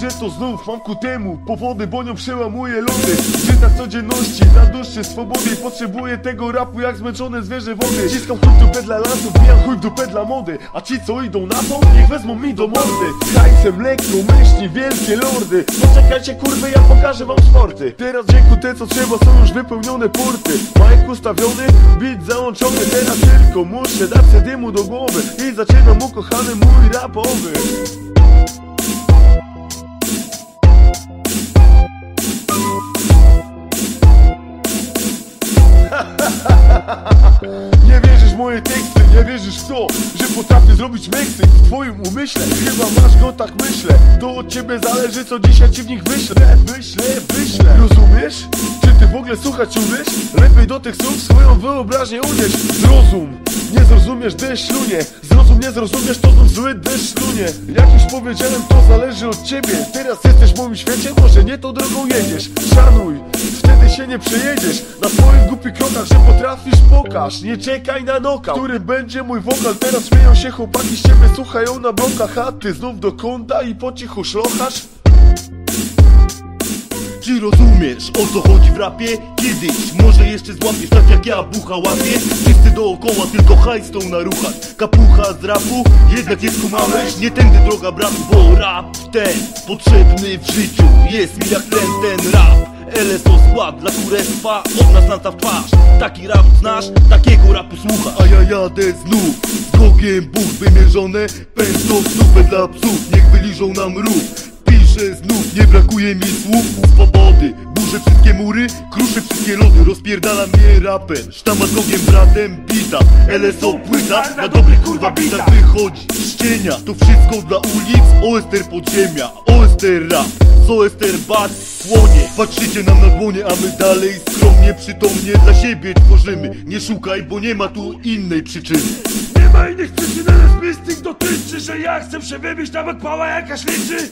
że to znów mam ku temu. Powody, bo nią przełamuję lody. Na codzienności, na dłuższej swobody. Potrzebuję tego rapu jak zmęczone zwierzę wody. Ciskam chuj dupę dla lasu, wbijam chuj dupę dla mody. A ci co idą na to, niech wezmą mi do mordy. Hajsem lekko myśli wielkie lordy. Poczekajcie kurwy, ja pokażę wam sporty. Teraz dzięku te co trzeba są już wypełnione porty. Majek ustawiony, beat załączony. Teraz tylko muszę dać sobie dymu do głowy. I zaczynam ukochany mój rapowy ha ha ha Nie wierzysz moje teksty, nie wierzysz w to Że potrafię zrobić Meksyk w twoim umyśle Chyba masz go tak myślę. To od ciebie zależy co dzisiaj ci w nich wyślę. Wyślę, wyślę. Rozumiesz? Czy ty w ogóle słuchać umiesz? Lepiej do tych słów swoją wyobraźnię unieś Zrozum. Nie zrozumiesz deszcz lunie. Zrozum, nie zrozumiesz to znów zły deszcz lunie. Jak już powiedziałem to zależy od ciebie. Teraz jesteś w moim świecie, może nie tą drogą jedziesz. Szanuj, wtedy się nie przejedziesz. Na swoich głupich krokach, że potrafisz pokaż Nie czekaj na noka, który będzie mój wokal? Teraz śmieją się chłopaki z ciebie, słuchają na blokach A ty znów do kąta i po cichu szlochasz. Czy rozumiesz o co chodzi w rapie? Kiedyś może jeszcze złapiesz tak jak ja bucha łapię Wszyscy dookoła tylko hajs tą naruchać Kapucha z rapu jednak jest kumałeś Nie tędy droga bratu, bo rap ten potrzebny w życiu. Jest mi jak ten, ten rap LSO skład dla kurestwa od nas na w twarz. Taki rap znasz, takiego rapu słuchasz. A ja jadę znów z drogiem Bóg wymierzone Pędzą stówę dla psów, niech wyliżą nam rów Piszę znów, nie brakuje mi słów Swobody, burzę wszystkie mury Kruszę wszystkie lody, rozpierdala mnie rapem Sztama z rogiem, bratem, bita LSO płyta, na dobrych kurwa bitach wychodzi z cienia To wszystko dla ulic, OSTR podziemia OSTR rap, z OSTR bas płonie Patrzycie nam na dłonie, a my dalej skromnie Przytomnie dla siebie tworzymy. Nie szukaj, bo nie ma tu innej przyczyny. Nie ma innych przyczyn, ale spystik dotyczy Że ja chcę się wybić, nawet pała jakaś liczy